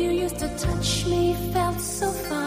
you used to touch me felt so fine.